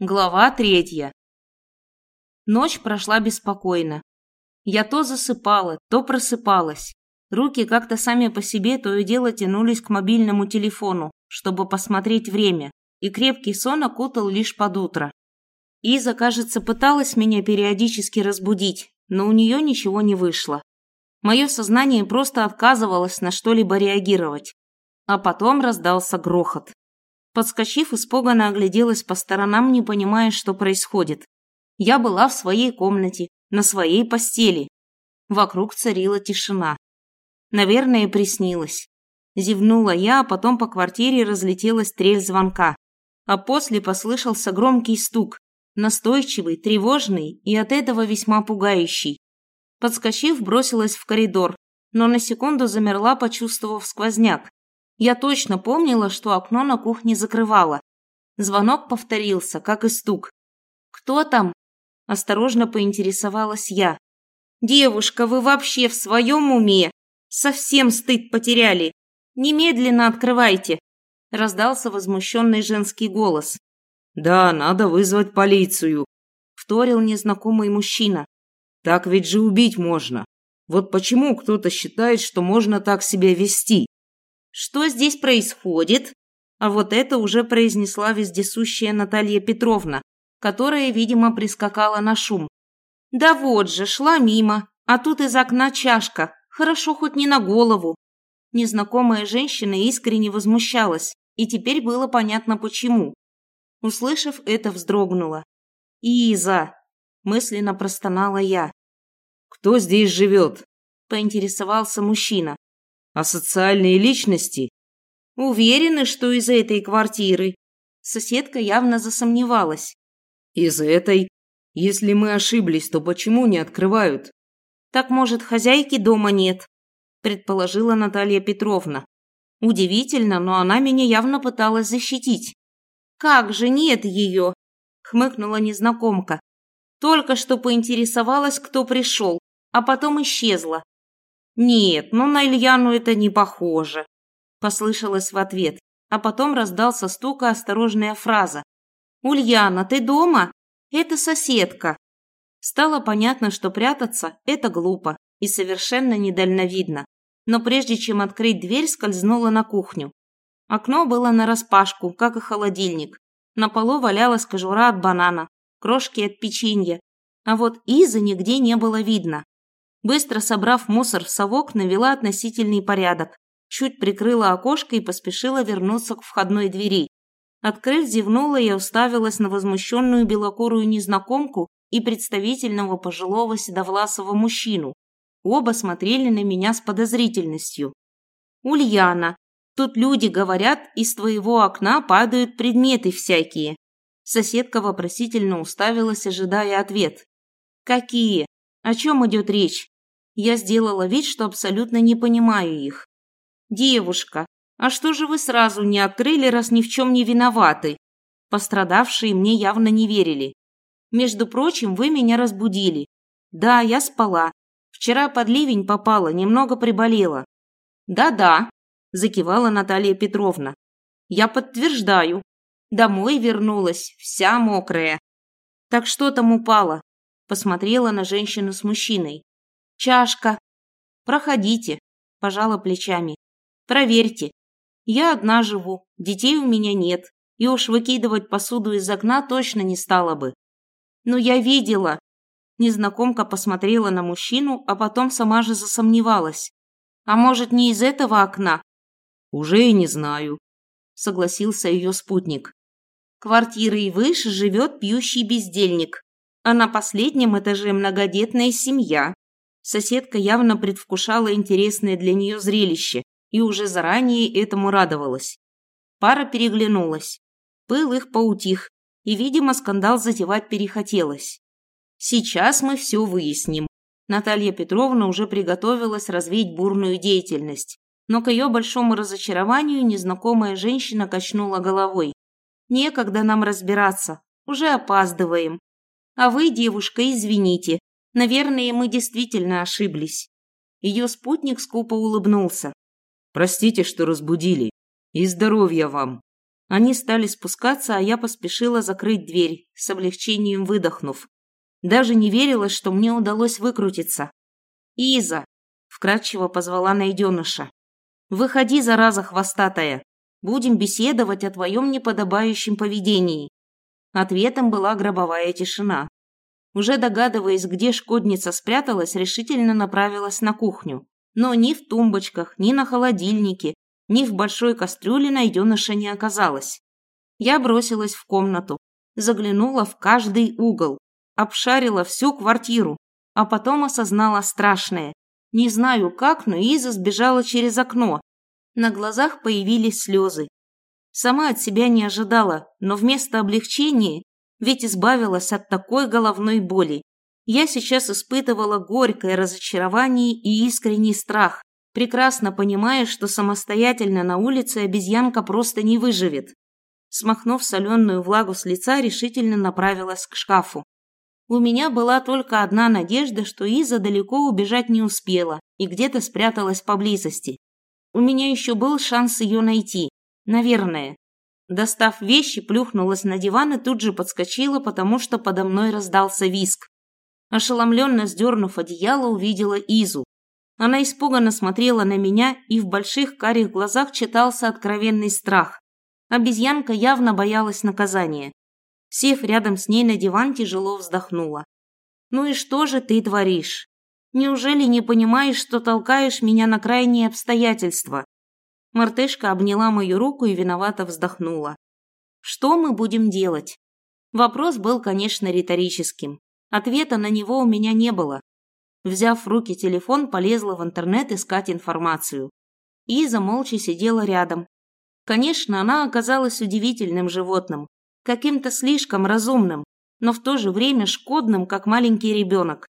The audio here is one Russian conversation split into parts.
Глава третья. Ночь прошла беспокойно. Я то засыпала, то просыпалась. Руки как-то сами по себе то и дело тянулись к мобильному телефону, чтобы посмотреть время, и крепкий сон окутал лишь под утро. Иза, кажется, пыталась меня периодически разбудить, но у нее ничего не вышло. Мое сознание просто отказывалось на что-либо реагировать. А потом раздался грохот. Подскочив, испуганно огляделась по сторонам, не понимая, что происходит. Я была в своей комнате, на своей постели. Вокруг царила тишина. Наверное, приснилось. Зевнула я, а потом по квартире разлетелась трель звонка. А после послышался громкий стук, настойчивый, тревожный и от этого весьма пугающий. Подскочив, бросилась в коридор, но на секунду замерла, почувствовав сквозняк. Я точно помнила, что окно на кухне закрывало. Звонок повторился, как и стук. «Кто там?» – осторожно поинтересовалась я. «Девушка, вы вообще в своем уме? Совсем стыд потеряли. Немедленно открывайте!» – раздался возмущенный женский голос. «Да, надо вызвать полицию», – вторил незнакомый мужчина. «Так ведь же убить можно. Вот почему кто-то считает, что можно так себя вести?» Что здесь происходит? А вот это уже произнесла вездесущая Наталья Петровна, которая, видимо, прискакала на шум. Да вот же, шла мимо, а тут из окна чашка, хорошо хоть не на голову. Незнакомая женщина искренне возмущалась, и теперь было понятно почему. Услышав это, вздрогнула. «Иза!» – мысленно простонала я. «Кто здесь живет?» – поинтересовался мужчина. А социальные личности? Уверены, что из этой квартиры? Соседка явно засомневалась. Из этой? Если мы ошиблись, то почему не открывают? Так, может, хозяйки дома нет? Предположила Наталья Петровна. Удивительно, но она меня явно пыталась защитить. Как же нет ее? Хмыкнула незнакомка. Только что поинтересовалась, кто пришел, а потом исчезла. «Нет, ну на Ильяну это не похоже», – послышалось в ответ, а потом раздался стук и осторожная фраза. «Ульяна, ты дома? Это соседка». Стало понятно, что прятаться – это глупо и совершенно недальновидно, но прежде чем открыть дверь, скользнула на кухню. Окно было нараспашку, как и холодильник. На полу валялась кожура от банана, крошки от печенья, а вот Изы нигде не было видно. Быстро собрав мусор в совок, навела относительный порядок. Чуть прикрыла окошко и поспешила вернуться к входной двери. Открыв, зевнула и уставилась на возмущенную белокурую незнакомку и представительного пожилого седовласого мужчину. Оба смотрели на меня с подозрительностью. «Ульяна, тут люди говорят, из твоего окна падают предметы всякие». Соседка вопросительно уставилась, ожидая ответ. «Какие? О чем идет речь?» Я сделала вид, что абсолютно не понимаю их. «Девушка, а что же вы сразу не открыли, раз ни в чем не виноваты?» Пострадавшие мне явно не верили. «Между прочим, вы меня разбудили. Да, я спала. Вчера под ливень попала, немного приболела». «Да-да», – закивала Наталья Петровна. «Я подтверждаю. Домой вернулась, вся мокрая». «Так что там упало?» – посмотрела на женщину с мужчиной. Чашка. Проходите, пожала плечами. Проверьте. Я одна живу, детей у меня нет, и уж выкидывать посуду из окна точно не стала бы. Но я видела. Незнакомка посмотрела на мужчину, а потом сама же засомневалась. А может, не из этого окна? Уже и не знаю, согласился ее спутник. Квартирой выше живет пьющий бездельник, а на последнем этаже многодетная семья. Соседка явно предвкушала интересное для нее зрелище и уже заранее этому радовалась. Пара переглянулась. Пыл их поутих, и, видимо, скандал затевать перехотелось. Сейчас мы все выясним. Наталья Петровна уже приготовилась развить бурную деятельность, но к ее большому разочарованию незнакомая женщина качнула головой. «Некогда нам разбираться, уже опаздываем. А вы, девушка, извините, Наверное, мы действительно ошиблись. Ее спутник скупо улыбнулся. Простите, что разбудили. И здоровья вам. Они стали спускаться, а я поспешила закрыть дверь, с облегчением выдохнув. Даже не верилось, что мне удалось выкрутиться. «Иза!» – вкратчиво позвала найденыша. «Выходи, зараза хвостатая! Будем беседовать о твоем неподобающем поведении». Ответом была гробовая тишина. Уже догадываясь, где шкодница спряталась, решительно направилась на кухню. Но ни в тумбочках, ни на холодильнике, ни в большой кастрюле найденыша не оказалось. Я бросилась в комнату, заглянула в каждый угол, обшарила всю квартиру, а потом осознала страшное. Не знаю как, но Иза сбежала через окно. На глазах появились слезы. Сама от себя не ожидала, но вместо облегчения, ведь избавилась от такой головной боли, я сейчас испытывала горькое разочарование и искренний страх прекрасно понимая, что самостоятельно на улице обезьянка просто не выживет. Смахнув соленую влагу с лица, решительно направилась к шкафу. У меня была только одна надежда, что Иза далеко убежать не успела и где-то спряталась поблизости. У меня еще был шанс ее найти. Наверное. Достав вещи, плюхнулась на диван и тут же подскочила, потому что подо мной раздался виск. Ошеломленно сдернув одеяло, увидела Изу. Она испуганно смотрела на меня, и в больших карих глазах читался откровенный страх. Обезьянка явно боялась наказания. Сев рядом с ней на диван, тяжело вздохнула. «Ну и что же ты творишь? Неужели не понимаешь, что толкаешь меня на крайние обстоятельства?» Мартышка обняла мою руку и виновато вздохнула. «Что мы будем делать?» Вопрос был, конечно, риторическим. Ответа на него у меня не было. Взяв в руки телефон, полезла в интернет искать информацию. Иза молча сидела рядом. Конечно, она оказалась удивительным животным, каким-то слишком разумным, но в то же время шкодным, как маленький ребенок.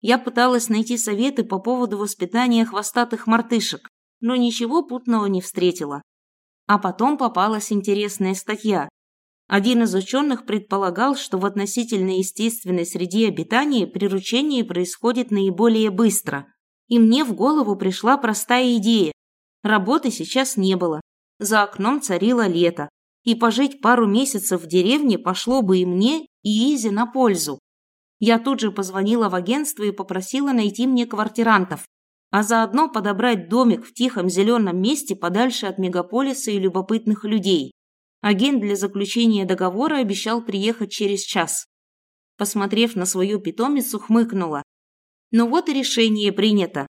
Я пыталась найти советы по поводу воспитания хвостатых мартышек, но ничего путного не встретила. А потом попалась интересная статья, один из ученых предполагал, что в относительно естественной среде обитания приручение происходит наиболее быстро. И мне в голову пришла простая идея. Работы сейчас не было. За окном царило лето. И пожить пару месяцев в деревне пошло бы и мне, и Изе на пользу. Я тут же позвонила в агентство и попросила найти мне квартирантов, а заодно подобрать домик в тихом зеленом месте подальше от мегаполиса и любопытных людей. Агент для заключения договора обещал приехать через час. Посмотрев на свою питомицу, хмыкнула. Ну вот и решение принято.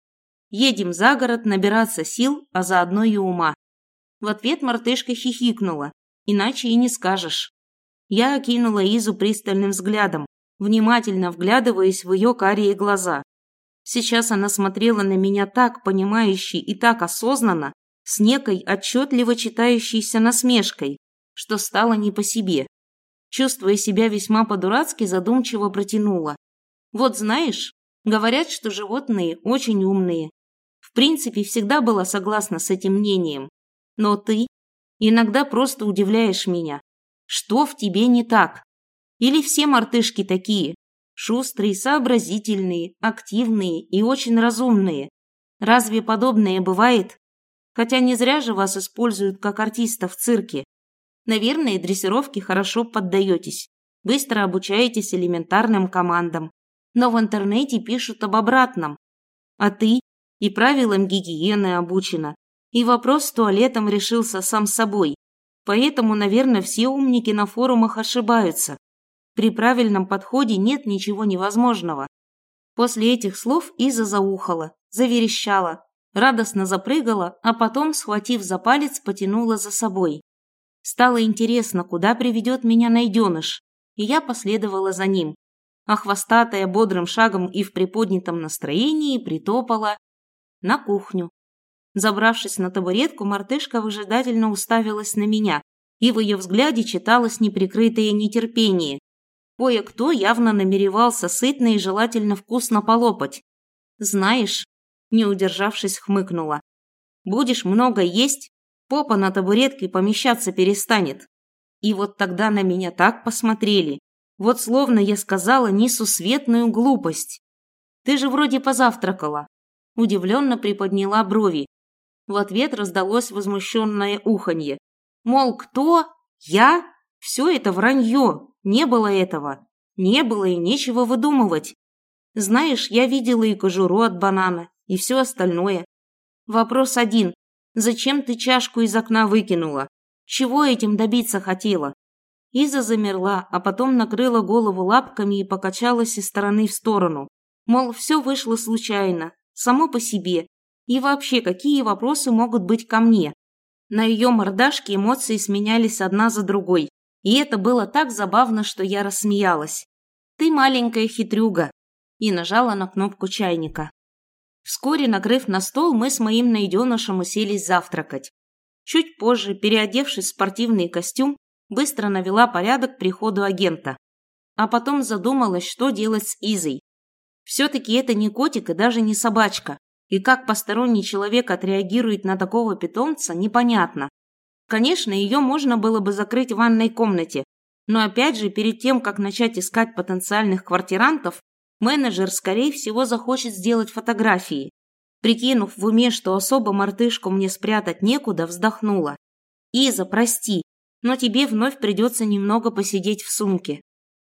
Едем за город набираться сил, а заодно и ума. В ответ мартышка хихикнула. Иначе и не скажешь. Я окинула Изу пристальным взглядом, внимательно вглядываясь в ее карие глаза. Сейчас она смотрела на меня так понимающе и так осознанно, с некой отчетливо читающейся насмешкой, что стало не по себе. Чувствуя себя весьма по-дурацки, задумчиво протянула. Вот знаешь, говорят, что животные очень умные. В принципе, всегда была согласна с этим мнением. Но ты иногда просто удивляешь меня. Что в тебе не так? Или все мартышки такие? Шустрые, сообразительные, активные и очень разумные. Разве подобное бывает? Хотя не зря же вас используют как артиста в цирке. Наверное, дрессировке хорошо поддаетесь. Быстро обучаетесь элементарным командам. Но в интернете пишут об обратном. А ты и правилам гигиены обучена. И вопрос с туалетом решился сам собой. Поэтому, наверное, все умники на форумах ошибаются. При правильном подходе нет ничего невозможного. После этих слов Иза заухала, заверещала, радостно запрыгала, а потом, схватив за палец, потянула за собой. Стало интересно, куда приведет меня найденыш, и я последовала за ним. А хвостатая бодрым шагом и в приподнятом настроении притопала на кухню. Забравшись на табуретку, мартышка выжидательно уставилась на меня, и в ее взгляде читалось неприкрытое нетерпение. Кое-кто явно намеревался сытно и желательно вкусно полопать. «Знаешь», – не удержавшись, хмыкнула, – «будешь много есть, попа на табуретке помещаться перестанет. И вот тогда на меня так посмотрели, вот словно я сказала несусветную глупость. Ты же вроде позавтракала. Удивленно приподняла брови. В ответ раздалось возмущенное уханье. Мол, кто? Я? Все это вранье. Не было этого. Не было и нечего выдумывать. Знаешь, я видела и кожуру от банана, и все остальное. Вопрос один. Зачем ты чашку из окна выкинула? Чего этим добиться хотела? Иза замерла, а потом накрыла голову лапками и покачалась из стороны в сторону. Мол, все вышло случайно, само по себе. И вообще, какие вопросы могут быть ко мне? На ее мордашке эмоции сменялись одна за другой. И это было так забавно, что я рассмеялась. «Ты маленькая хитрюга!» И нажала на кнопку чайника. Вскоре, накрыв на стол, мы с моим найденышем уселись завтракать. Чуть позже, переодевшись в спортивный костюм, быстро навела порядок к приходу агента. А потом задумалась, что делать с Изой. Все-таки это не котик и даже не собачка. И как посторонний человек отреагирует на такого питомца, непонятно. Конечно, ее можно было бы закрыть в ванной комнате. Но опять же, перед тем, как начать искать потенциальных квартирантов, менеджер, скорее всего, захочет сделать фотографии. Прикинув в уме, что особо мартышку мне спрятать некуда, вздохнула. «Иза, прости, но тебе вновь придется немного посидеть в сумке».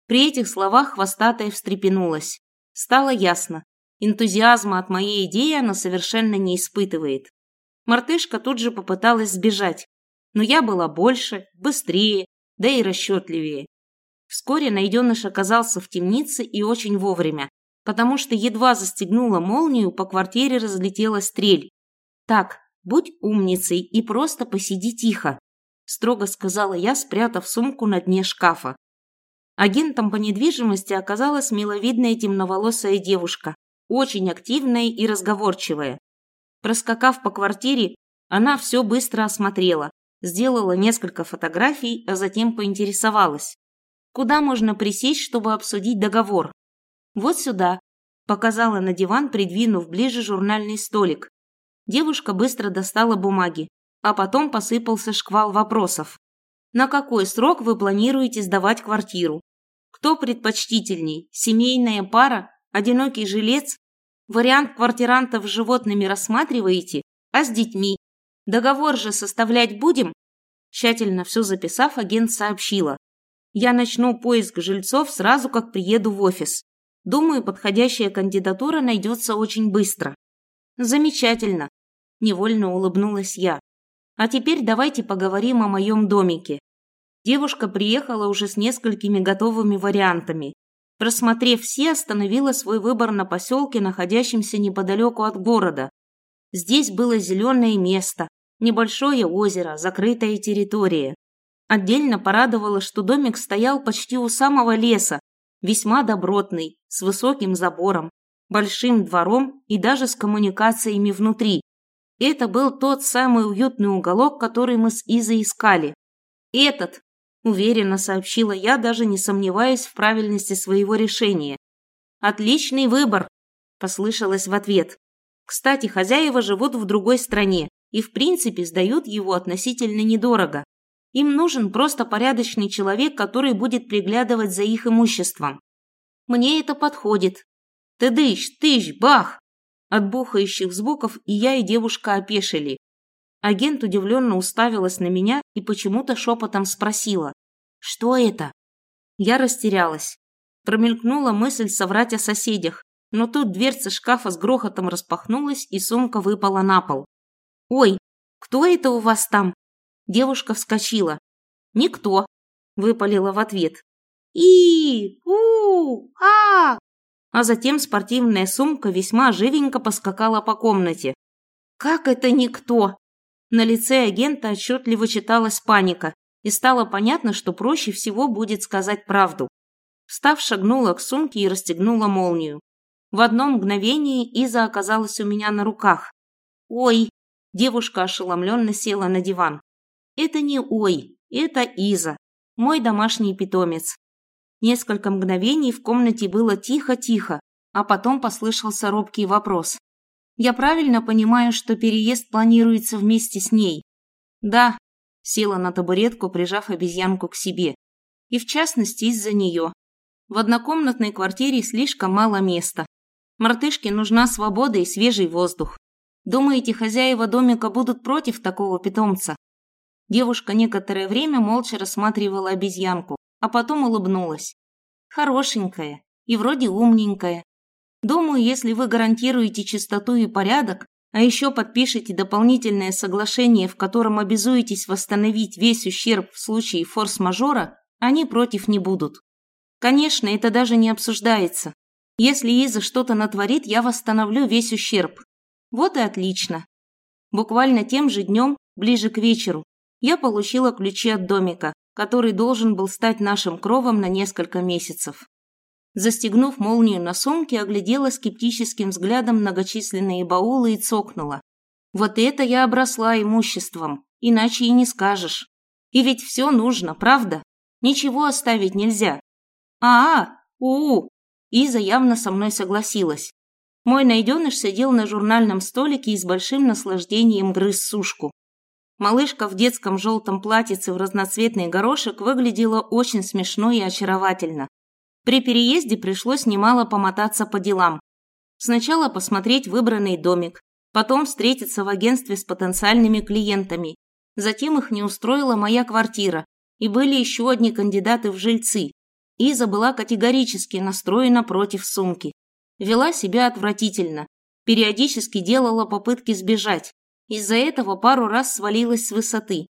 При этих словах хвостатая встрепенулась. Стало ясно, энтузиазма от моей идеи она совершенно не испытывает. Мартышка тут же попыталась сбежать, но я была больше, быстрее, да и расчетливее. Вскоре найденыш оказался в темнице и очень вовремя потому что едва застегнула молнию, по квартире разлетелась стрель. «Так, будь умницей и просто посиди тихо», – строго сказала я, спрятав сумку на дне шкафа. Агентом по недвижимости оказалась миловидная темноволосая девушка, очень активная и разговорчивая. Проскакав по квартире, она все быстро осмотрела, сделала несколько фотографий, а затем поинтересовалась. Куда можно присесть, чтобы обсудить договор? «Вот сюда», – показала на диван, придвинув ближе журнальный столик. Девушка быстро достала бумаги, а потом посыпался шквал вопросов. «На какой срок вы планируете сдавать квартиру? Кто предпочтительней, семейная пара, одинокий жилец? Вариант квартирантов с животными рассматриваете, а с детьми? Договор же составлять будем?» Тщательно все записав, агент сообщила. «Я начну поиск жильцов сразу, как приеду в офис. Думаю, подходящая кандидатура найдется очень быстро. Замечательно. Невольно улыбнулась я. А теперь давайте поговорим о моем домике. Девушка приехала уже с несколькими готовыми вариантами. Просмотрев все, остановила свой выбор на поселке, находящемся неподалеку от города. Здесь было зеленое место, небольшое озеро, закрытая территория. Отдельно порадовало, что домик стоял почти у самого леса, весьма добротный, с высоким забором, большим двором и даже с коммуникациями внутри. Это был тот самый уютный уголок, который мы с Изой искали. «Этот», – уверенно сообщила я, даже не сомневаясь в правильности своего решения. «Отличный выбор», – послышалось в ответ. «Кстати, хозяева живут в другой стране и, в принципе, сдают его относительно недорого. Им нужен просто порядочный человек, который будет приглядывать за их имуществом. Мне это подходит. Тыдыщ, тыщ, бах! От бухающих звуков и я, и девушка опешили. Агент удивленно уставилась на меня и почему-то шепотом спросила. «Что это?» Я растерялась. Промелькнула мысль соврать о соседях, но тут дверца шкафа с грохотом распахнулась, и сумка выпала на пол. «Ой, кто это у вас там?» Девушка вскочила. «Никто», – выпалила в ответ. и у а А затем спортивная сумка весьма живенько поскакала по комнате. «Как это никто?» На лице агента отчетливо читалась паника, и стало понятно, что проще всего будет сказать правду. Встав, шагнула к сумке и расстегнула молнию. В одно мгновение Иза оказалась у меня на руках. «Ой!» Девушка ошеломленно села на диван. Это не Ой, это Иза, мой домашний питомец. Несколько мгновений в комнате было тихо-тихо, а потом послышался робкий вопрос. «Я правильно понимаю, что переезд планируется вместе с ней?» «Да», – села на табуретку, прижав обезьянку к себе. «И в частности из-за нее. В однокомнатной квартире слишком мало места. Мартышке нужна свобода и свежий воздух. Думаете, хозяева домика будут против такого питомца?» Девушка некоторое время молча рассматривала обезьянку, а потом улыбнулась. Хорошенькая и вроде умненькая. Думаю, если вы гарантируете чистоту и порядок, а еще подпишете дополнительное соглашение, в котором обязуетесь восстановить весь ущерб в случае форс-мажора, они против не будут. Конечно, это даже не обсуждается. Если Иза что-то натворит, я восстановлю весь ущерб. Вот и отлично. Буквально тем же днем, ближе к вечеру, я получила ключи от домика, который должен был стать нашим кровом на несколько месяцев. Застегнув молнию на сумке, оглядела скептическим взглядом многочисленные баулы и цокнула. Вот это я обросла имуществом, иначе и не скажешь. И ведь все нужно, правда? Ничего оставить нельзя. А, у, -у. Иза явно со мной согласилась. Мой найденыш сидел на журнальном столике и с большим наслаждением грыз сушку. Малышка в детском желтом платьице в разноцветный горошек выглядела очень смешно и очаровательно. При переезде пришлось немало помотаться по делам. Сначала посмотреть выбранный домик, потом встретиться в агентстве с потенциальными клиентами. Затем их не устроила моя квартира, и были еще одни кандидаты в жильцы. Иза была категорически настроена против сумки. Вела себя отвратительно, периодически делала попытки сбежать, из-за этого пару раз свалилась с высоты.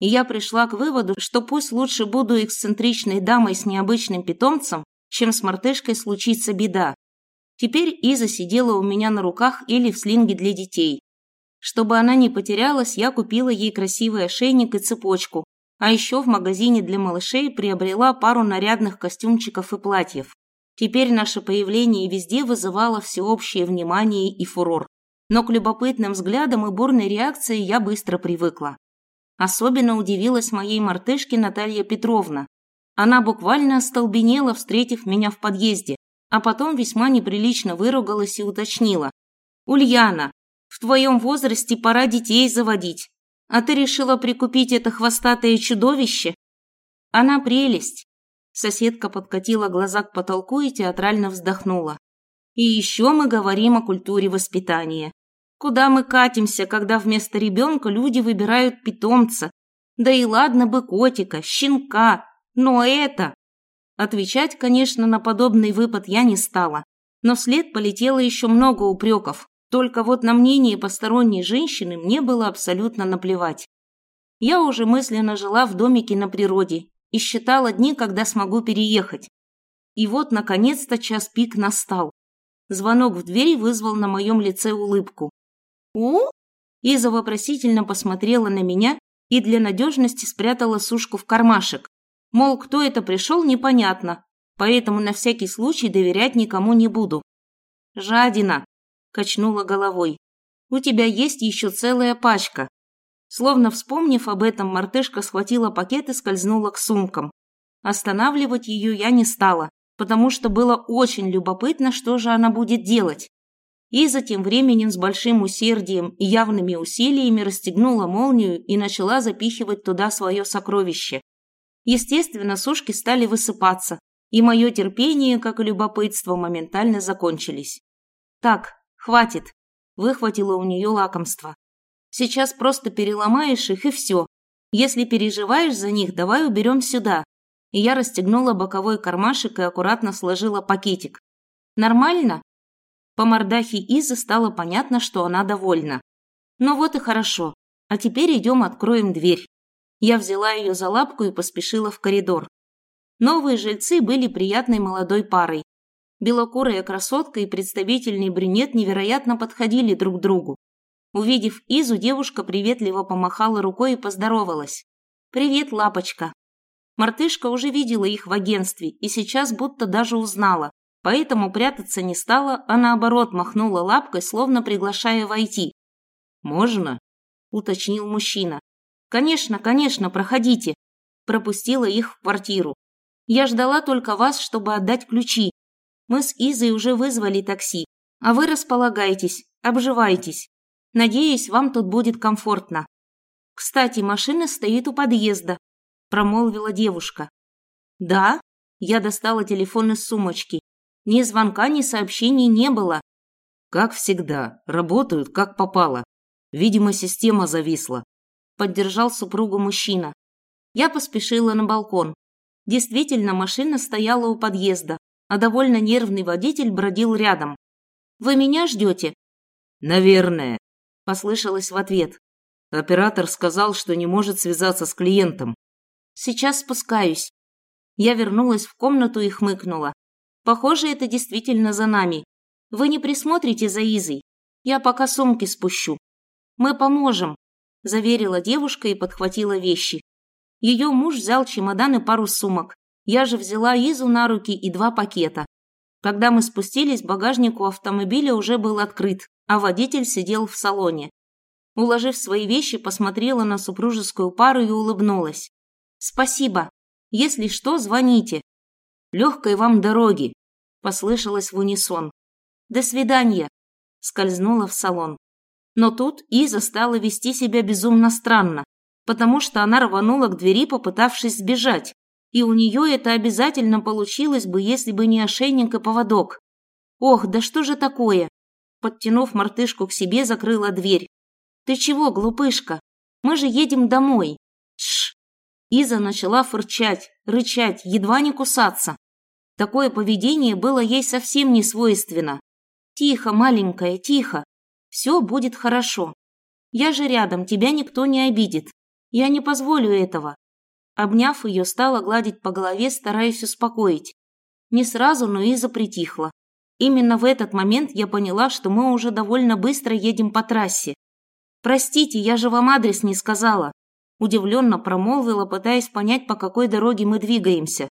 И я пришла к выводу, что пусть лучше буду эксцентричной дамой с необычным питомцем, чем с мартышкой случится беда. Теперь Иза сидела у меня на руках или в слинге для детей. Чтобы она не потерялась, я купила ей красивый ошейник и цепочку, а еще в магазине для малышей приобрела пару нарядных костюмчиков и платьев. Теперь наше появление везде вызывало всеобщее внимание и фурор но к любопытным взглядам и бурной реакции я быстро привыкла. Особенно удивилась моей мартышке Наталья Петровна. Она буквально остолбенела, встретив меня в подъезде, а потом весьма неприлично выругалась и уточнила. «Ульяна, в твоем возрасте пора детей заводить, а ты решила прикупить это хвостатое чудовище?» «Она прелесть!» Соседка подкатила глаза к потолку и театрально вздохнула. «И еще мы говорим о культуре воспитания. Куда мы катимся, когда вместо ребенка люди выбирают питомца? Да и ладно бы котика, щенка, но это... Отвечать, конечно, на подобный выпад я не стала, но вслед полетело еще много упреков, только вот на мнение посторонней женщины мне было абсолютно наплевать. Я уже мысленно жила в домике на природе и считала дни, когда смогу переехать. И вот, наконец-то, час пик настал. Звонок в дверь вызвал на моем лице улыбку. «У?» Иза вопросительно посмотрела на меня и для надежности спрятала сушку в кармашек. Мол, кто это пришел, непонятно, поэтому на всякий случай доверять никому не буду. «Жадина!» – качнула головой. «У тебя есть еще целая пачка». Словно вспомнив об этом, мартышка схватила пакет и скользнула к сумкам. Останавливать ее я не стала, потому что было очень любопытно, что же она будет делать. И затем временем с большим усердием и явными усилиями расстегнула молнию и начала запихивать туда свое сокровище. Естественно, сушки стали высыпаться, и мое терпение, как и любопытство, моментально закончились. «Так, хватит», – выхватила у нее лакомство. «Сейчас просто переломаешь их, и все. Если переживаешь за них, давай уберем сюда». И я расстегнула боковой кармашек и аккуратно сложила пакетик. «Нормально?» По мордахе Изы стало понятно, что она довольна. Ну вот и хорошо. А теперь идем откроем дверь. Я взяла ее за лапку и поспешила в коридор. Новые жильцы были приятной молодой парой. Белокурая красотка и представительный брюнет невероятно подходили друг другу. Увидев Изу, девушка приветливо помахала рукой и поздоровалась. «Привет, лапочка!» Мартышка уже видела их в агентстве и сейчас будто даже узнала поэтому прятаться не стала, а наоборот махнула лапкой, словно приглашая войти. «Можно?» – уточнил мужчина. «Конечно, конечно, проходите». Пропустила их в квартиру. «Я ждала только вас, чтобы отдать ключи. Мы с Изой уже вызвали такси, а вы располагайтесь, обживайтесь. Надеюсь, вам тут будет комфортно. Кстати, машина стоит у подъезда», – промолвила девушка. «Да?» – я достала телефон из сумочки. Ни звонка, ни сообщений не было. Как всегда, работают как попало. Видимо, система зависла. поддержал супругу мужчина. Я поспешила на балкон. Действительно, машина стояла у подъезда, а довольно нервный водитель бродил рядом. «Вы меня ждете?» «Наверное», – послышалось в ответ. Оператор сказал, что не может связаться с клиентом. «Сейчас спускаюсь». Я вернулась в комнату и хмыкнула. «Похоже, это действительно за нами. Вы не присмотрите за Изой? Я пока сумки спущу. Мы поможем», – заверила девушка и подхватила вещи. Ее муж взял чемодан и пару сумок. Я же взяла Изу на руки и два пакета. Когда мы спустились, багажник у автомобиля уже был открыт, а водитель сидел в салоне. Уложив свои вещи, посмотрела на супружескую пару и улыбнулась. «Спасибо. Если что, звоните». «Легкой вам дороги», – послышалось в унисон. «До свидания», – скользнула в салон. Но тут Иза стала вести себя безумно странно, потому что она рванула к двери, попытавшись сбежать. И у нее это обязательно получилось бы, если бы не ошейник и поводок. Ох, да что же такое? Подтянув мартышку к себе, закрыла дверь. «Ты чего, глупышка? Мы же едем домой!» Тш! Иза начала фырчать, рычать, едва не кусаться. Такое поведение было ей совсем не свойственно. «Тихо, маленькая, тихо. Все будет хорошо. Я же рядом, тебя никто не обидит. Я не позволю этого». Обняв ее, стала гладить по голове, стараясь успокоить. Не сразу, но Иза притихла. Именно в этот момент я поняла, что мы уже довольно быстро едем по трассе. «Простите, я же вам адрес не сказала», – удивленно промолвила, пытаясь понять, по какой дороге мы двигаемся.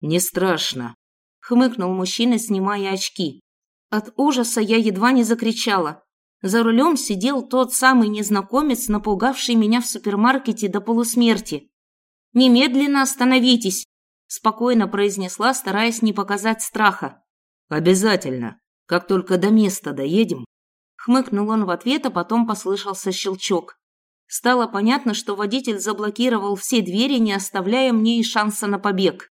«Не страшно», – хмыкнул мужчина, снимая очки. От ужаса я едва не закричала. За рулем сидел тот самый незнакомец, напугавший меня в супермаркете до полусмерти. «Немедленно остановитесь», – спокойно произнесла, стараясь не показать страха. «Обязательно. Как только до места доедем, Хмыкнул он в ответ, а потом послышался щелчок. Стало понятно, что водитель заблокировал все двери, не оставляя мне и шанса на побег.